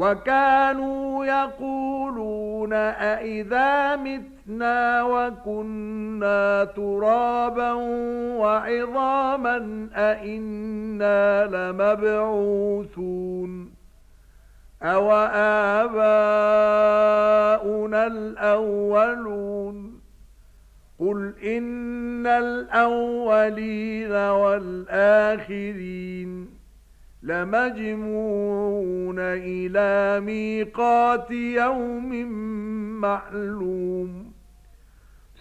وكانوا يقولون أئذا متنا وكنا ترابا وعظاما أَإِنَّا لمبعوثون أو آباؤنا الأولون قل إن الأولين والآخرين لمجموعون إِلَى مِيقَاتِ يَوْمٍ مَّعْلُومٍ.